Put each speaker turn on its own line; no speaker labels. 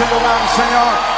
single mountain, Senhor.